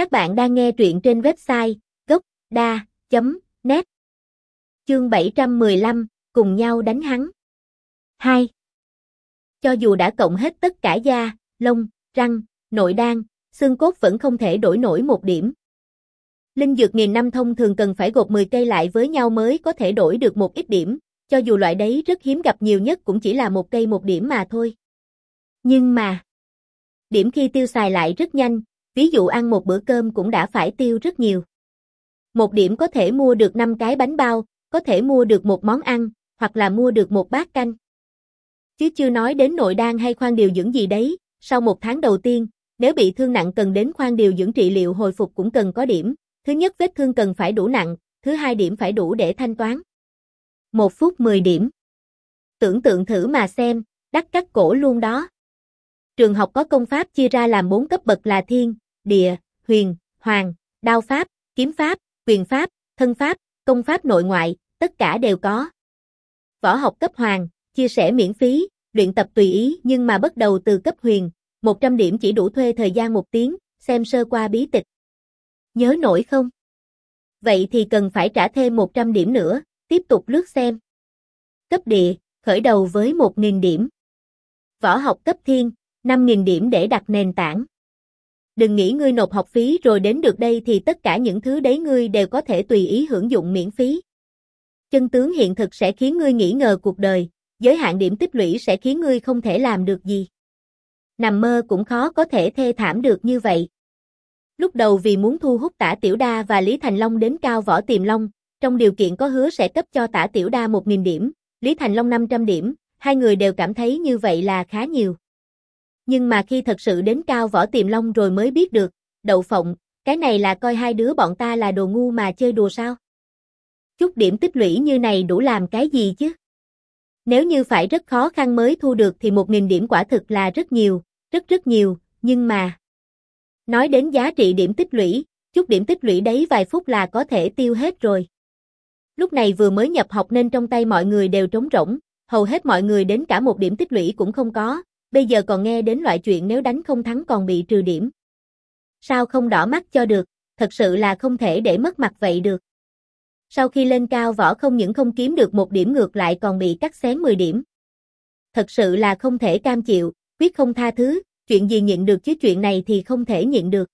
Các bạn đang nghe truyện trên website gốc.da.net Chương 715, cùng nhau đánh hắn. 2. Cho dù đã cộng hết tất cả da, lông, răng, nội đan, xương cốt vẫn không thể đổi nổi một điểm. Linh dược nghìn năm thông thường cần phải gộp 10 cây lại với nhau mới có thể đổi được một ít điểm, cho dù loại đấy rất hiếm gặp nhiều nhất cũng chỉ là một cây một điểm mà thôi. Nhưng mà, điểm khi tiêu xài lại rất nhanh, ví dụ ăn một bữa cơm cũng đã phải tiêu rất nhiều. Một điểm có thể mua được 5 cái bánh bao, có thể mua được một món ăn, hoặc là mua được một bát canh. Chứ chưa nói đến nội đan hay khoan điều dưỡng gì đấy, sau một tháng đầu tiên, nếu bị thương nặng cần đến khoan điều dưỡng trị liệu hồi phục cũng cần có điểm. Thứ nhất vết thương cần phải đủ nặng, thứ hai điểm phải đủ để thanh toán. Một phút 10 điểm. Tưởng tượng thử mà xem, đắt cắt cổ luôn đó. Trường học có công pháp chia ra làm 4 cấp bậc là thiên, địa, huyền, hoàng, đao pháp, kiếm pháp, quyền pháp, thân pháp, công pháp nội ngoại, tất cả đều có. Võ học cấp hoàng, chia sẻ miễn phí, luyện tập tùy ý nhưng mà bắt đầu từ cấp huyền, 100 điểm chỉ đủ thuê thời gian một tiếng, xem sơ qua bí tịch. Nhớ nổi không? Vậy thì cần phải trả thêm 100 điểm nữa, tiếp tục lướt xem. Cấp địa, khởi đầu với 1.000 điểm. Võ học cấp thiên, 5.000 điểm để đặt nền tảng. Đừng nghĩ ngươi nộp học phí rồi đến được đây thì tất cả những thứ đấy ngươi đều có thể tùy ý hưởng dụng miễn phí. Chân tướng hiện thực sẽ khiến ngươi nghĩ ngờ cuộc đời, giới hạn điểm tích lũy sẽ khiến ngươi không thể làm được gì. Nằm mơ cũng khó có thể thê thảm được như vậy. Lúc đầu vì muốn thu hút tả Tiểu Đa và Lý Thành Long đến cao võ tiềm long, trong điều kiện có hứa sẽ cấp cho tả Tiểu Đa 1.000 điểm, Lý Thành Long 500 điểm, hai người đều cảm thấy như vậy là khá nhiều. Nhưng mà khi thật sự đến cao võ tiềm long rồi mới biết được, đậu phộng, cái này là coi hai đứa bọn ta là đồ ngu mà chơi đùa sao? Chút điểm tích lũy như này đủ làm cái gì chứ? Nếu như phải rất khó khăn mới thu được thì 1.000 điểm quả thực là rất nhiều, rất rất nhiều, nhưng mà... Nói đến giá trị điểm tích lũy, chút điểm tích lũy đấy vài phút là có thể tiêu hết rồi. Lúc này vừa mới nhập học nên trong tay mọi người đều trống rỗng, hầu hết mọi người đến cả một điểm tích lũy cũng không có, bây giờ còn nghe đến loại chuyện nếu đánh không thắng còn bị trừ điểm. Sao không đỏ mắt cho được, thật sự là không thể để mất mặt vậy được. Sau khi lên cao võ không những không kiếm được một điểm ngược lại còn bị cắt xén 10 điểm. Thật sự là không thể cam chịu, quyết không tha thứ, chuyện gì nhịn được chứ chuyện này thì không thể nhịn được.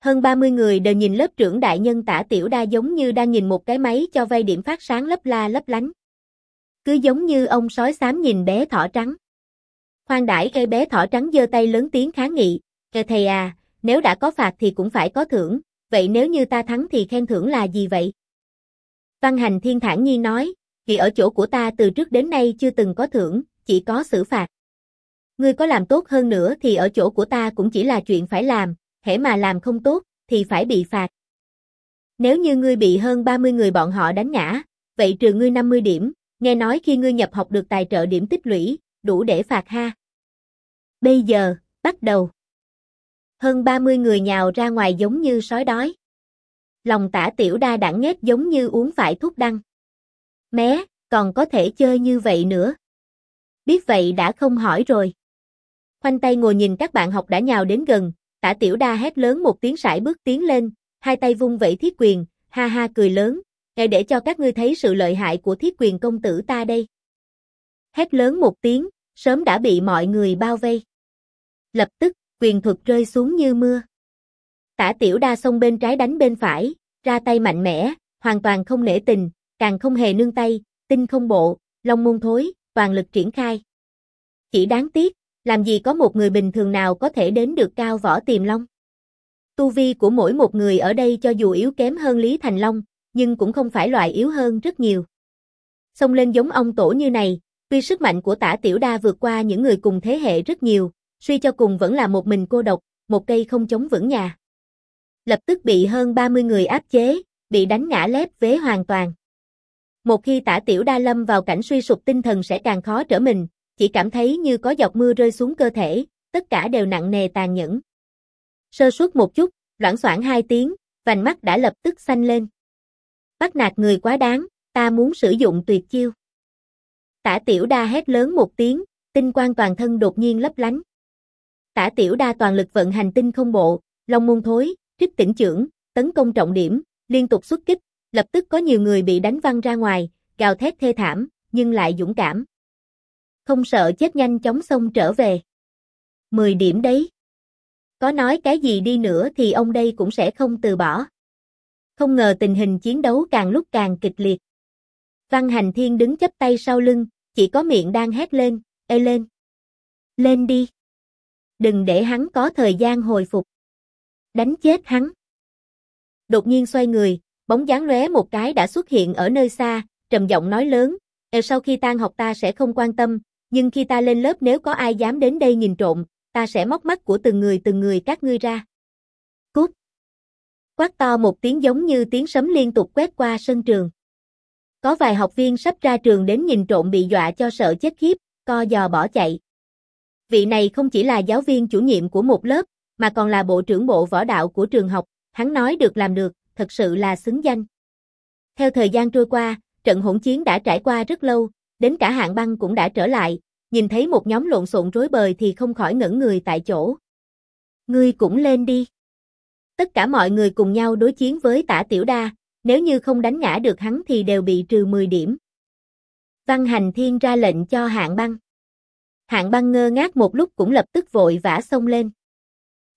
Hơn 30 người đều nhìn lớp trưởng đại nhân tả tiểu đa giống như đang nhìn một cái máy cho vay điểm phát sáng lấp la lấp lánh. Cứ giống như ông sói xám nhìn bé thỏ trắng. Khoan đãi cây bé thỏ trắng giơ tay lớn tiếng kháng nghị, Kề thầy à, nếu đã có phạt thì cũng phải có thưởng, vậy nếu như ta thắng thì khen thưởng là gì vậy? Văn hành thiên thản nhiên nói, vì ở chỗ của ta từ trước đến nay chưa từng có thưởng, chỉ có xử phạt. Ngươi có làm tốt hơn nữa thì ở chỗ của ta cũng chỉ là chuyện phải làm, hễ mà làm không tốt, thì phải bị phạt. Nếu như ngươi bị hơn 30 người bọn họ đánh ngã, vậy trừ ngươi 50 điểm, nghe nói khi ngươi nhập học được tài trợ điểm tích lũy, đủ để phạt ha. Bây giờ, bắt đầu. Hơn 30 người nhào ra ngoài giống như sói đói. Lòng tả tiểu đa đẳng nghét giống như uống phải thuốc đăng. Mé, còn có thể chơi như vậy nữa. Biết vậy đã không hỏi rồi. Khoanh tay ngồi nhìn các bạn học đã nhào đến gần, tả tiểu đa hét lớn một tiếng sải bước tiến lên, hai tay vung vẫy thiết quyền, ha ha cười lớn, ngay để cho các ngươi thấy sự lợi hại của thiết quyền công tử ta đây. Hét lớn một tiếng, sớm đã bị mọi người bao vây. Lập tức, quyền thuật rơi xuống như mưa. Tả tiểu đa xông bên trái đánh bên phải, ra tay mạnh mẽ, hoàn toàn không nể tình, càng không hề nương tay, tinh không bộ, long môn thối, toàn lực triển khai. Chỉ đáng tiếc, làm gì có một người bình thường nào có thể đến được cao võ tiềm long. Tu vi của mỗi một người ở đây cho dù yếu kém hơn Lý Thành Long, nhưng cũng không phải loại yếu hơn rất nhiều. Xông lên giống ông tổ như này, tuy sức mạnh của tả tiểu đa vượt qua những người cùng thế hệ rất nhiều, suy cho cùng vẫn là một mình cô độc, một cây không chống vững nhà. Lập tức bị hơn 30 người áp chế, bị đánh ngã lép vế hoàn toàn. Một khi tả tiểu đa lâm vào cảnh suy sụp tinh thần sẽ càng khó trở mình, chỉ cảm thấy như có giọt mưa rơi xuống cơ thể, tất cả đều nặng nề tàn nhẫn. Sơ suất một chút, loãng xoảng hai tiếng, vành mắt đã lập tức xanh lên. Bắt nạt người quá đáng, ta muốn sử dụng tuyệt chiêu. Tả tiểu đa hét lớn một tiếng, tinh quang toàn thân đột nhiên lấp lánh. Tả tiểu đa toàn lực vận hành tinh không bộ, long môn thối, trích tỉnh trưởng, tấn công trọng điểm, liên tục xuất kích, lập tức có nhiều người bị đánh văng ra ngoài, gào thét thê thảm, nhưng lại dũng cảm. Không sợ chết nhanh chóng xông trở về. 10 điểm đấy. Có nói cái gì đi nữa thì ông đây cũng sẽ không từ bỏ. Không ngờ tình hình chiến đấu càng lúc càng kịch liệt. Văn Hành Thiên đứng chấp tay sau lưng, chỉ có miệng đang hét lên, ê lên. Lên đi. Đừng để hắn có thời gian hồi phục. Đánh chết hắn. Đột nhiên xoay người, bóng dáng lóe một cái đã xuất hiện ở nơi xa, trầm giọng nói lớn, "Ê sau khi tan học ta sẽ không quan tâm, nhưng khi ta lên lớp nếu có ai dám đến đây nhìn trộm, ta sẽ móc mắt của từng người từng người các ngươi ra." Cút. Quát to một tiếng giống như tiếng sấm liên tục quét qua sân trường. Có vài học viên sắp ra trường đến nhìn trộm bị dọa cho sợ chết khiếp, co giò bỏ chạy. Vị này không chỉ là giáo viên chủ nhiệm của một lớp, mà còn là bộ trưởng bộ võ đạo của trường học, hắn nói được làm được, thật sự là xứng danh. Theo thời gian trôi qua, trận hỗn chiến đã trải qua rất lâu, đến cả hạng băng cũng đã trở lại, nhìn thấy một nhóm lộn xộn rối bời thì không khỏi ngẩn người tại chỗ. Ngươi cũng lên đi. Tất cả mọi người cùng nhau đối chiến với tả tiểu đa, nếu như không đánh ngã được hắn thì đều bị trừ 10 điểm. Văn hành thiên ra lệnh cho hạng băng. Hạng băng ngơ ngác một lúc cũng lập tức vội vã xông lên.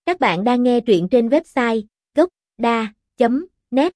Các bạn đang nghe truyện trên website gocda.net